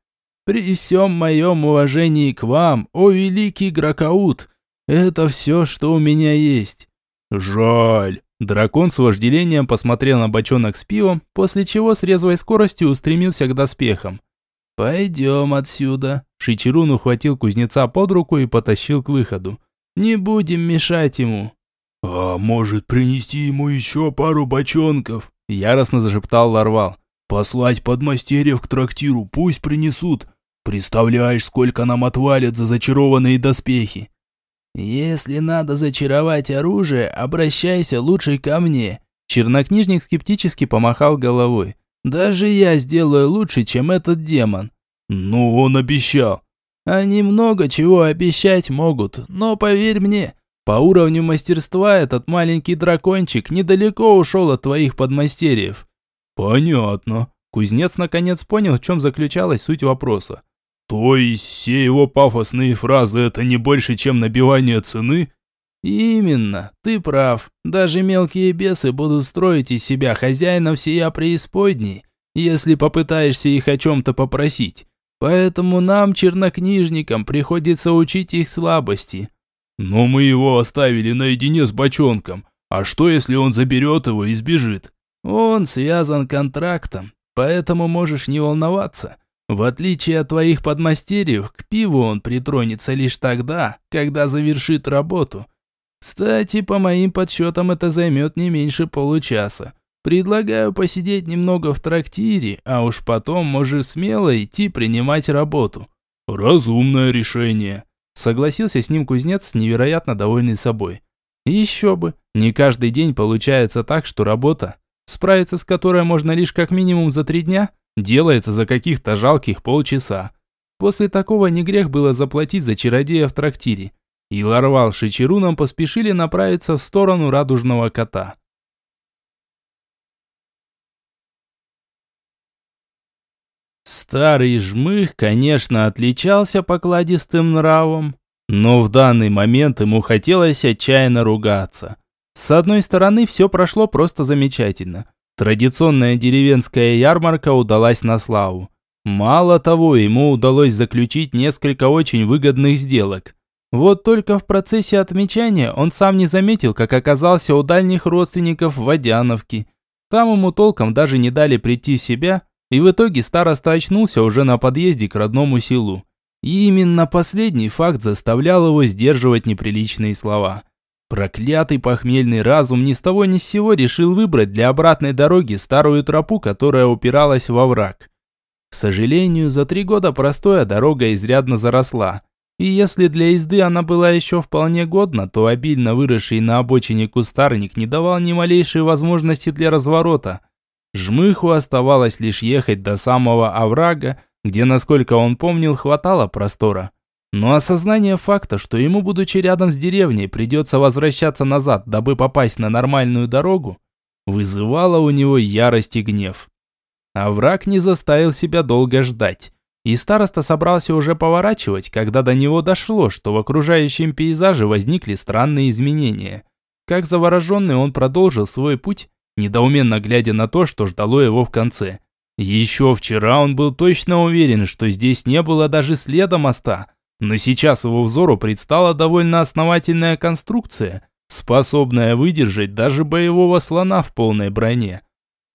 При всем моем уважении к вам, о великий Гракаут, это все, что у меня есть. Жаль. Дракон с вожделением посмотрел на бочонок с пивом, после чего с резвой скоростью устремился к доспехам. «Пойдем отсюда». Шичерун ухватил кузнеца под руку и потащил к выходу. Не будем мешать ему». «А может, принести ему еще пару бочонков?» Яростно зашептал Ларвал. «Послать подмастерьев к трактиру, пусть принесут. Представляешь, сколько нам отвалят за зачарованные доспехи?» «Если надо зачаровать оружие, обращайся лучше ко мне». Чернокнижник скептически помахал головой. «Даже я сделаю лучше, чем этот демон». «Ну, он обещал». Они много чего обещать могут, но поверь мне, по уровню мастерства этот маленький дракончик недалеко ушел от твоих подмастерьев». «Понятно». Кузнец наконец понял, в чем заключалась суть вопроса. «То есть все его пафосные фразы – это не больше, чем набивание цены?» «Именно, ты прав. Даже мелкие бесы будут строить из себя хозяина всея преисподней, если попытаешься их о чем-то попросить. Поэтому нам, чернокнижникам, приходится учить их слабости. Но мы его оставили наедине с бочонком. А что, если он заберет его и сбежит? Он связан контрактом, поэтому можешь не волноваться. В отличие от твоих подмастерьев, к пиву он притронется лишь тогда, когда завершит работу. Кстати, по моим подсчетам это займет не меньше получаса. Предлагаю посидеть немного в трактире, а уж потом можешь смело идти принимать работу. Разумное решение. Согласился с ним кузнец, невероятно довольный собой. Еще бы, не каждый день получается так, что работа, справиться с которой можно лишь как минимум за три дня, делается за каких-то жалких полчаса. После такого не грех было заплатить за чародея в трактире. И Ларвал с Шичеруном поспешили направиться в сторону радужного кота. Старый жмых, конечно, отличался покладистым нравом, но в данный момент ему хотелось отчаянно ругаться. С одной стороны, все прошло просто замечательно. Традиционная деревенская ярмарка удалась на славу. Мало того, ему удалось заключить несколько очень выгодных сделок. Вот только в процессе отмечания он сам не заметил, как оказался у дальних родственников в Водяновке. Там ему толком даже не дали прийти в себя, и в итоге староста очнулся уже на подъезде к родному селу. И именно последний факт заставлял его сдерживать неприличные слова. Проклятый похмельный разум ни с того ни с сего решил выбрать для обратной дороги старую тропу, которая упиралась во враг. К сожалению, за три года простоя дорога изрядно заросла. И если для езды она была еще вполне годна, то обильно выросший на обочине кустарник не давал ни малейшей возможности для разворота – Жмыху оставалось лишь ехать до самого оврага, где, насколько он помнил, хватало простора. Но осознание факта, что ему, будучи рядом с деревней, придется возвращаться назад, дабы попасть на нормальную дорогу, вызывало у него ярость и гнев. А враг не заставил себя долго ждать. И староста собрался уже поворачивать, когда до него дошло, что в окружающем пейзаже возникли странные изменения. Как завороженный он продолжил свой путь, недоуменно глядя на то, что ждало его в конце. Еще вчера он был точно уверен, что здесь не было даже следа моста, но сейчас его взору предстала довольно основательная конструкция, способная выдержать даже боевого слона в полной броне.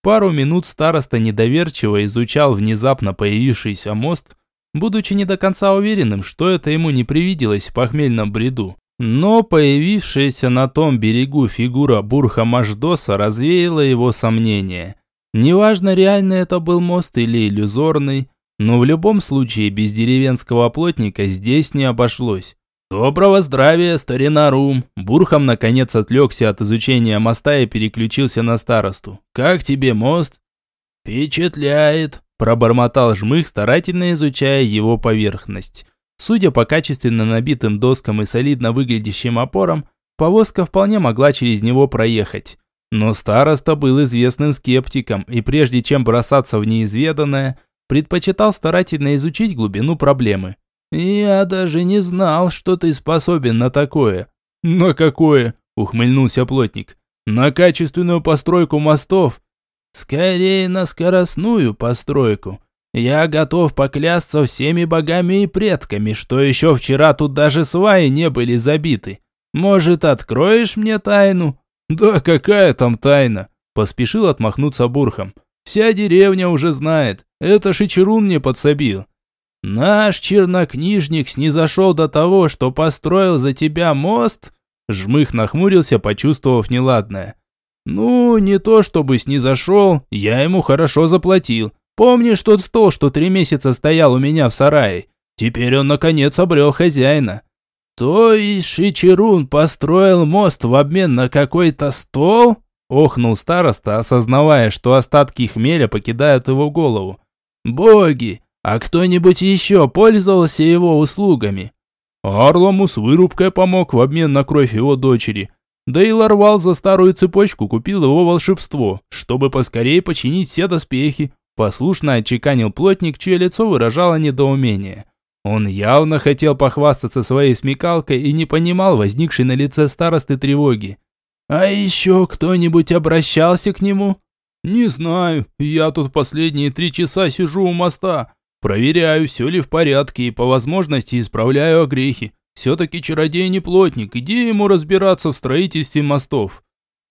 Пару минут староста недоверчиво изучал внезапно появившийся мост, будучи не до конца уверенным, что это ему не привиделось в похмельном бреду. Но появившаяся на том берегу фигура Бурха Маждоса развеяла его сомнения. Неважно, реально это был мост или иллюзорный, но в любом случае без деревенского плотника здесь не обошлось. «Доброго здравия, старина Рум!» Бурхам наконец отвлекся от изучения моста и переключился на старосту. «Как тебе мост?» «Впечатляет!» – пробормотал жмых, старательно изучая его поверхность. Судя по качественно набитым доскам и солидно выглядящим опорам, повозка вполне могла через него проехать. Но староста был известным скептиком и прежде чем бросаться в неизведанное, предпочитал старательно изучить глубину проблемы. «Я даже не знал, что ты способен на такое». «На какое?» – ухмыльнулся плотник. «На качественную постройку мостов?» «Скорее на скоростную постройку. Я готов поклясться всеми богами и предками, что еще вчера тут даже сваи не были забиты. Может, откроешь мне тайну?» «Да какая там тайна?» – поспешил отмахнуться Бурхом. «Вся деревня уже знает. Это Шичерун мне подсобил». «Наш чернокнижник снизошел до того, что построил за тебя мост?» Жмых нахмурился, почувствовав неладное. «Ну, не то чтобы снизошел, я ему хорошо заплатил. Помнишь тот стол, что три месяца стоял у меня в сарае? Теперь он, наконец, обрел хозяина. «То есть Шичерун построил мост в обмен на какой-то стол?» Охнул староста, осознавая, что остатки хмеля покидают его голову. «Боги! А кто-нибудь еще пользовался его услугами?» Арлому с вырубкой помог в обмен на кровь его дочери. Да и Ларвал за старую цепочку купил его волшебство, чтобы поскорее починить все доспехи. Послушно отчеканил плотник, чье лицо выражало недоумение. Он явно хотел похвастаться своей смекалкой и не понимал возникшей на лице старосты тревоги. «А еще кто-нибудь обращался к нему?» «Не знаю. Я тут последние три часа сижу у моста. Проверяю, все ли в порядке и по возможности исправляю огрехи. Все-таки чародей не плотник, где ему разбираться в строительстве мостов?»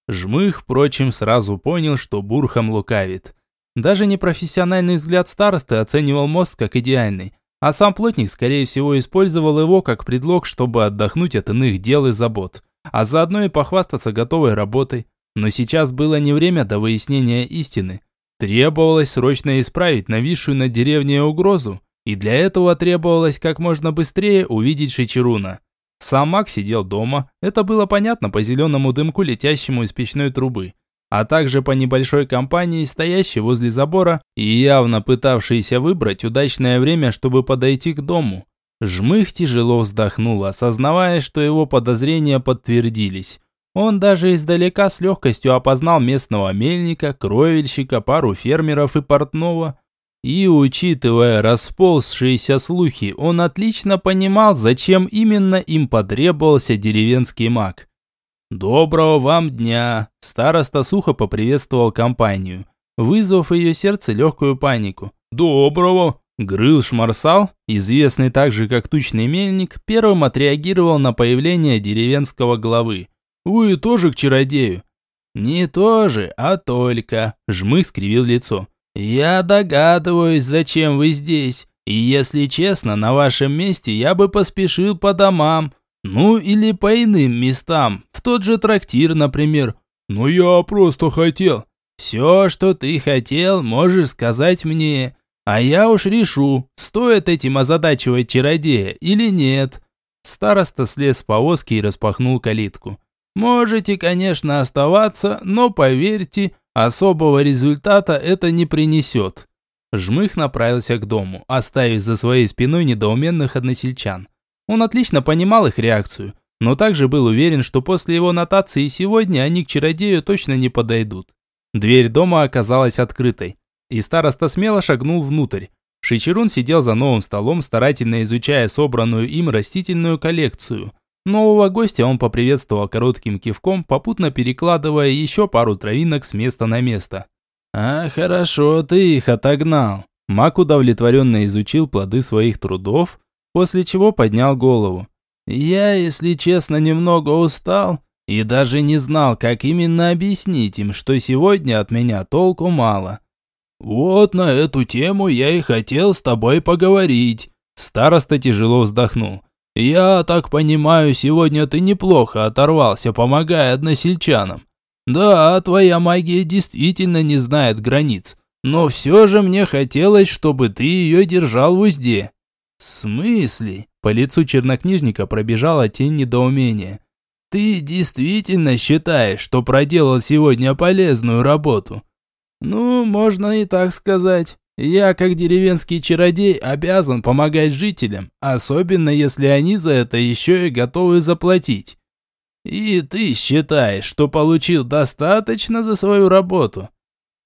Жмых, впрочем, сразу понял, что Бурхам лукавит. Даже непрофессиональный взгляд старосты оценивал мост как идеальный – а сам плотник, скорее всего, использовал его как предлог, чтобы отдохнуть от иных дел и забот, а заодно и похвастаться готовой работой. Но сейчас было не время до выяснения истины. Требовалось срочно исправить нависшую над деревней угрозу, и для этого требовалось как можно быстрее увидеть Шичеруна. Сам Мак сидел дома, это было понятно по зеленому дымку, летящему из печной трубы а также по небольшой компании, стоящей возле забора и явно пытавшейся выбрать удачное время, чтобы подойти к дому. Жмых тяжело вздохнул, осознавая, что его подозрения подтвердились. Он даже издалека с легкостью опознал местного мельника, кровельщика, пару фермеров и портного. И, учитывая расползшиеся слухи, он отлично понимал, зачем именно им потребовался деревенский маг. «Доброго вам дня!» Староста сухо поприветствовал компанию, вызвав в ее сердце легкую панику. «Доброго!» Грыл Шмарсал, известный также как Тучный Мельник, первым отреагировал на появление деревенского главы. «Вы тоже к чародею?» «Не тоже, а только», – Жмых скривил лицо. «Я догадываюсь, зачем вы здесь, и если честно, на вашем месте я бы поспешил по домам, ну или по иным местам, в тот же трактир, например. Но я просто хотел. Все, что ты хотел, можешь сказать мне. А я уж решу, стоит этим озадачивать чародея или нет. Староста слез с повозки и распахнул калитку. Можете, конечно, оставаться, но поверьте, особого результата это не принесет. Жмых направился к дому, оставив за своей спиной недоуменных односельчан. Он отлично понимал их реакцию, но также был уверен, что после его нотации сегодня они к чародею точно не подойдут. Дверь дома оказалась открытой, и староста смело шагнул внутрь. Шичерун сидел за новым столом, старательно изучая собранную им растительную коллекцию. Нового гостя он поприветствовал коротким кивком, попутно перекладывая еще пару травинок с места на место. А хорошо ты их отогнал. Мак удовлетворенно изучил плоды своих трудов, после чего поднял голову. Я, если честно, немного устал и даже не знал, как именно объяснить им, что сегодня от меня толку мало. Вот на эту тему я и хотел с тобой поговорить. Староста тяжело вздохнул. «Я так понимаю, сегодня ты неплохо оторвался, помогая односельчанам. Да, твоя магия действительно не знает границ, но все же мне хотелось, чтобы ты ее держал в узде». «В смысле?» По лицу чернокнижника пробежала тень недоумения. «Ты действительно считаешь, что проделал сегодня полезную работу?» «Ну, можно и так сказать. Я, как деревенский чародей, обязан помогать жителям, особенно если они за это еще и готовы заплатить. И ты считаешь, что получил достаточно за свою работу?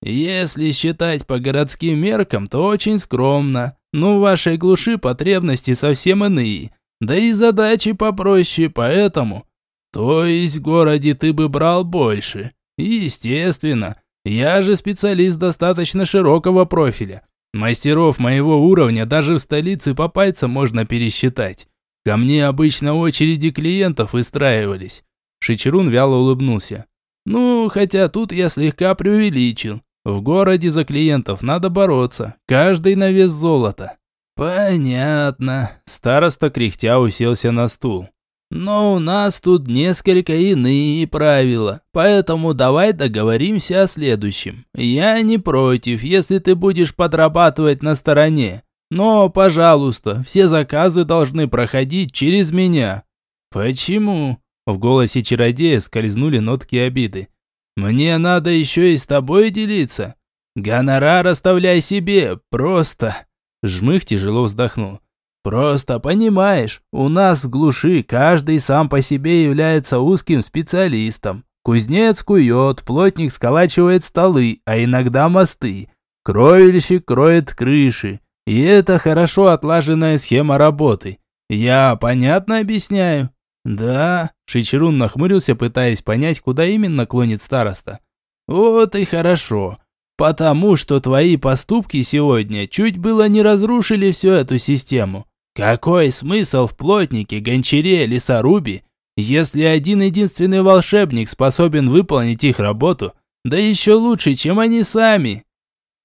Если считать по городским меркам, то очень скромно, но в вашей глуши потребности совсем иные, да и задачи попроще, поэтому... То есть в городе ты бы брал больше. Естественно, я же специалист достаточно широкого профиля. Мастеров моего уровня даже в столице по пальцам можно пересчитать. Ко мне обычно очереди клиентов выстраивались. Шичерун вяло улыбнулся. Ну, хотя тут я слегка преувеличил. В городе за клиентов надо бороться, каждый на вес золота. Понятно. Староста кряхтя уселся на стул. Но у нас тут несколько иные правила, поэтому давай договоримся о следующем. Я не против, если ты будешь подрабатывать на стороне. Но, пожалуйста, все заказы должны проходить через меня. Почему? В голосе чародея скользнули нотки обиды. Мне надо еще и с тобой делиться. Гонорар оставляй себе, просто. Жмых тяжело вздохнул. Просто понимаешь, у нас в глуши каждый сам по себе является узким специалистом. Кузнец кует, плотник сколачивает столы, а иногда мосты. Кровельщик кроет крыши. И это хорошо отлаженная схема работы. Я понятно объясняю? Да, Шичерун нахмурился, пытаясь понять, куда именно клонит староста. Вот и хорошо. Потому что твои поступки сегодня чуть было не разрушили всю эту систему. Какой смысл в плотнике, гончаре, лесорубе, если один единственный волшебник способен выполнить их работу, да еще лучше, чем они сами?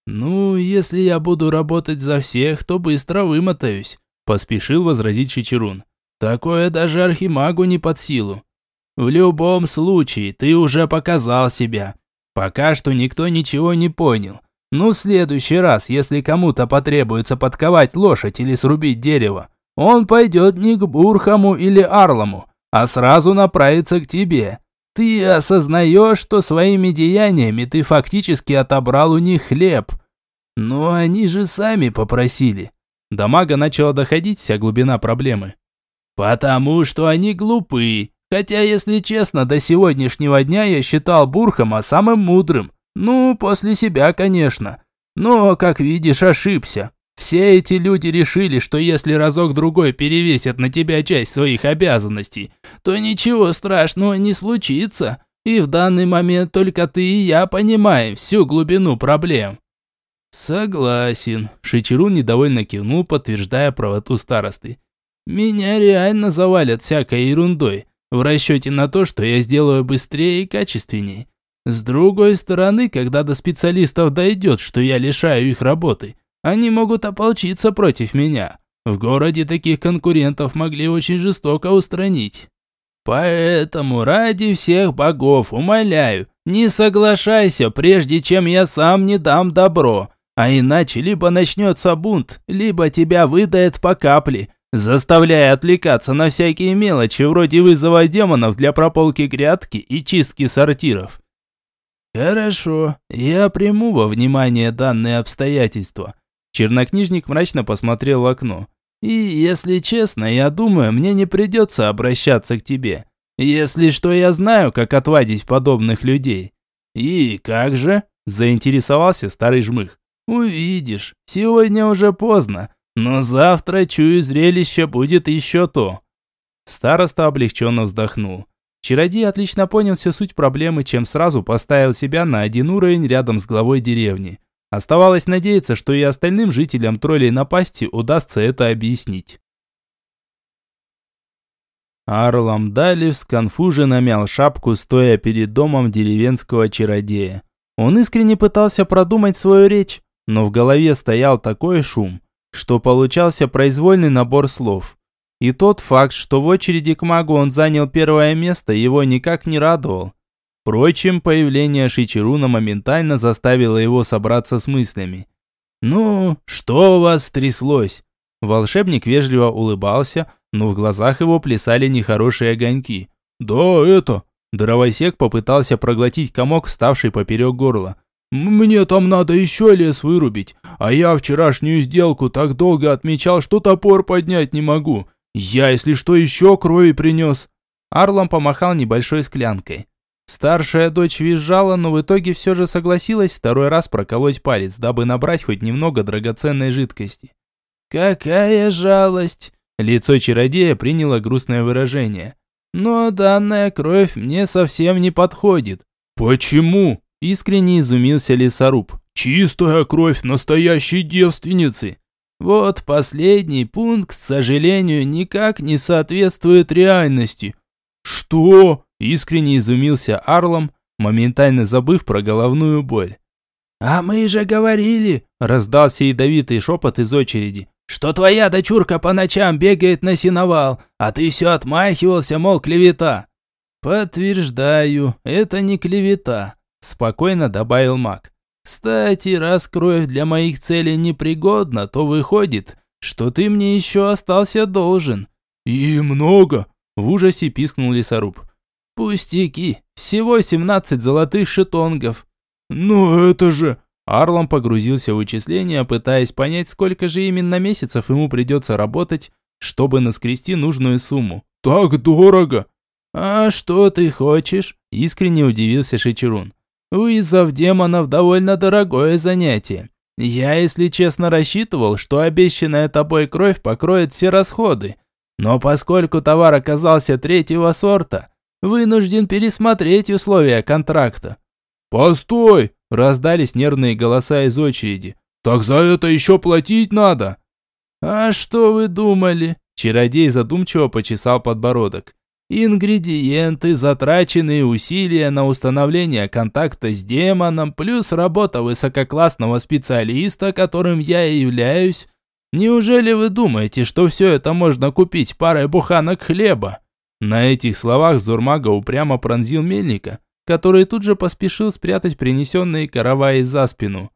Ну, если я буду работать за всех, то быстро вымотаюсь, поспешил возразить Чичерун. Такое даже архимагу не под силу. В любом случае, ты уже показал себя. Пока что никто ничего не понял. Ну, в следующий раз, если кому-то потребуется подковать лошадь или срубить дерево, он пойдет не к Бурхаму или Арлому, а сразу направится к тебе. Ты осознаешь, что своими деяниями ты фактически отобрал у них хлеб. Но они же сами попросили. До мага начала доходить вся глубина проблемы. Потому что они глупы. Хотя, если честно, до сегодняшнего дня я считал Бурхама самым мудрым. Ну, после себя, конечно. Но, как видишь, ошибся. Все эти люди решили, что если разок-другой перевесят на тебя часть своих обязанностей, то ничего страшного не случится. И в данный момент только ты и я понимаем всю глубину проблем. Согласен. Шичерун недовольно кивнул, подтверждая правоту старосты. Меня реально завалят всякой ерундой, в расчете на то, что я сделаю быстрее и качественнее. С другой стороны, когда до специалистов дойдет, что я лишаю их работы, они могут ополчиться против меня. В городе таких конкурентов могли очень жестоко устранить. Поэтому ради всех богов умоляю, не соглашайся, прежде чем я сам не дам добро. А иначе либо начнется бунт, либо тебя выдает по капле, заставляя отвлекаться на всякие мелочи вроде вызова демонов для прополки грядки и чистки сортиров. Хорошо, я приму во внимание данные обстоятельства. Чернокнижник мрачно посмотрел в окно. и, если честно, я думаю, мне не придется обращаться к тебе. Если что, я знаю, как отвадить подобных людей. И как же? Заинтересовался старый жмых. Увидишь, сегодня уже поздно. Но завтра, чую, зрелище будет еще то. Староста облегченно вздохнул. Чародей отлично понял всю суть проблемы, чем сразу поставил себя на один уровень рядом с главой деревни. Оставалось надеяться, что и остальным жителям троллей напасти удастся это объяснить. Арлам Далив сконфуженно намял шапку, стоя перед домом деревенского чародея. Он искренне пытался продумать свою речь, но в голове стоял такой шум, что получался произвольный набор слов. И тот факт, что в очереди к магу он занял первое место, его никак не радовал. Впрочем, появление Шичеруна моментально заставило его собраться с мыслями. «Ну, что у вас тряслось?» Волшебник вежливо улыбался, но в глазах его плясали нехорошие огоньки. «Да, это...» Дровосек попытался проглотить комок, вставший поперек горла. «Мне там надо еще лес вырубить, а я вчерашнюю сделку так долго отмечал, что топор поднять не могу. Я, если что, еще крови принес». Арлом помахал небольшой склянкой. Старшая дочь визжала, но в итоге все же согласилась второй раз проколоть палец, дабы набрать хоть немного драгоценной жидкости. «Какая жалость!» Лицо чародея приняло грустное выражение. «Но данная кровь мне совсем не подходит». «Почему?» – искренне изумился лесоруб. «Чистая кровь настоящей девственницы». «Вот последний пункт, к сожалению, никак не соответствует реальности». «Что?» – искренне изумился Арлом, моментально забыв про головную боль. «А мы же говорили!» – раздался ядовитый шепот из очереди что твоя дочурка по ночам бегает на сеновал, а ты все отмахивался, мол, клевета». «Подтверждаю, это не клевета», – спокойно добавил маг. «Кстати, раз кровь для моих целей непригодна, то выходит, что ты мне еще остался должен». «И много?» – в ужасе пискнул лесоруб. «Пустяки, всего 17 золотых шитонгов». «Но это же...» Арлом погрузился в вычисления, пытаясь понять, сколько же именно месяцев ему придется работать, чтобы наскрести нужную сумму. «Так дорого!» «А что ты хочешь?» – искренне удивился Шичерун. «Вызов демонов довольно дорогое занятие. Я, если честно, рассчитывал, что обещанная тобой кровь покроет все расходы. Но поскольку товар оказался третьего сорта, вынужден пересмотреть условия контракта». «Постой!» Раздались нервные голоса из очереди. «Так за это еще платить надо!» «А что вы думали?» Чародей задумчиво почесал подбородок. Ингредиенты, затраченные усилия на установление контакта с демоном, плюс работа высококлассного специалиста, которым я и являюсь. Неужели вы думаете, что все это можно купить парой буханок хлеба? На этих словах Зурмага упрямо пронзил мельника, который тут же поспешил спрятать принесенные караваи за спину.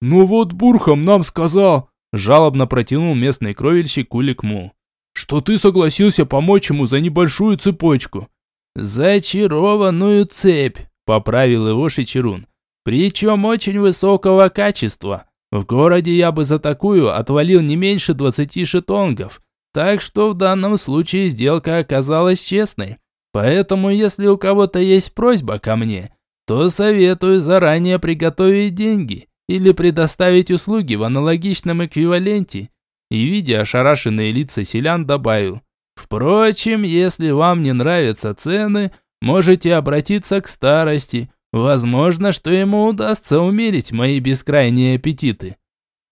«Ну вот Бурхам нам сказал», – жалобно протянул местный кровельщик Кулик Му, «что ты согласился помочь ему за небольшую цепочку». «Зачарованную цепь», – поправил его Шичерун. «Причем очень высокого качества. В городе я бы за такую отвалил не меньше двадцати шитонгов, так что в данном случае сделка оказалась честной. Поэтому, если у кого-то есть просьба ко мне, то советую заранее приготовить деньги или предоставить услуги в аналогичном эквиваленте. И, видя ошарашенные лица селян, добавил. Впрочем, если вам не нравятся цены, можете обратиться к старости. Возможно, что ему удастся умерить мои бескрайние аппетиты.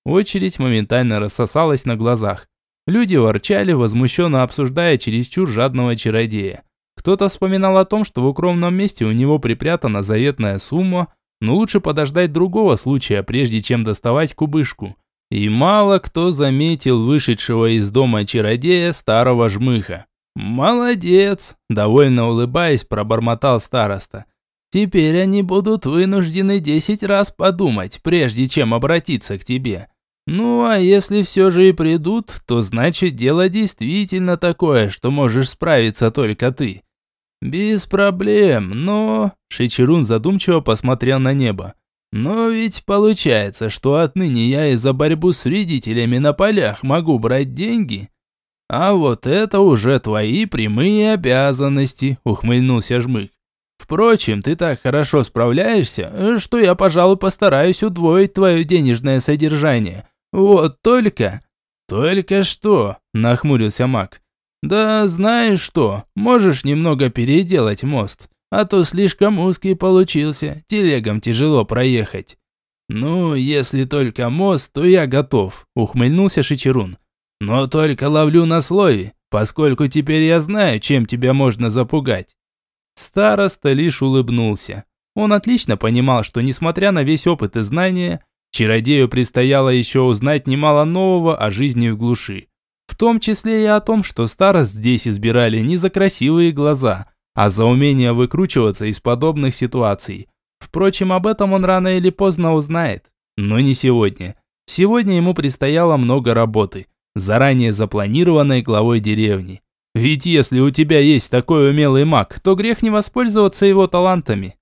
Очередь моментально рассосалась на глазах. Люди ворчали, возмущенно обсуждая чересчур жадного чародея. Кто-то вспоминал о том, что в укромном месте у него припрятана заветная сумма, но лучше подождать другого случая, прежде чем доставать кубышку. И мало кто заметил вышедшего из дома чародея старого жмыха. «Молодец!» – довольно улыбаясь, пробормотал староста. «Теперь они будут вынуждены десять раз подумать, прежде чем обратиться к тебе. Ну, а если все же и придут, то значит дело действительно такое, что можешь справиться только ты. «Без проблем, но...» Шичерун задумчиво посмотрел на небо. «Но ведь получается, что отныне я и за борьбу с вредителями на полях могу брать деньги?» «А вот это уже твои прямые обязанности», — ухмыльнулся Жмык. «Впрочем, ты так хорошо справляешься, что я, пожалуй, постараюсь удвоить твое денежное содержание. Вот только...» «Только что?» – нахмурился маг. «Да знаешь что, можешь немного переделать мост, а то слишком узкий получился, телегам тяжело проехать». «Ну, если только мост, то я готов», – ухмыльнулся Шичерун. «Но только ловлю на слове, поскольку теперь я знаю, чем тебя можно запугать». Староста лишь улыбнулся. Он отлично понимал, что несмотря на весь опыт и знания, чародею предстояло еще узнать немало нового о жизни в глуши. В том числе и о том, что старост здесь избирали не за красивые глаза, а за умение выкручиваться из подобных ситуаций. Впрочем, об этом он рано или поздно узнает. Но не сегодня. Сегодня ему предстояло много работы, заранее запланированной главой деревни. Ведь если у тебя есть такой умелый маг, то грех не воспользоваться его талантами.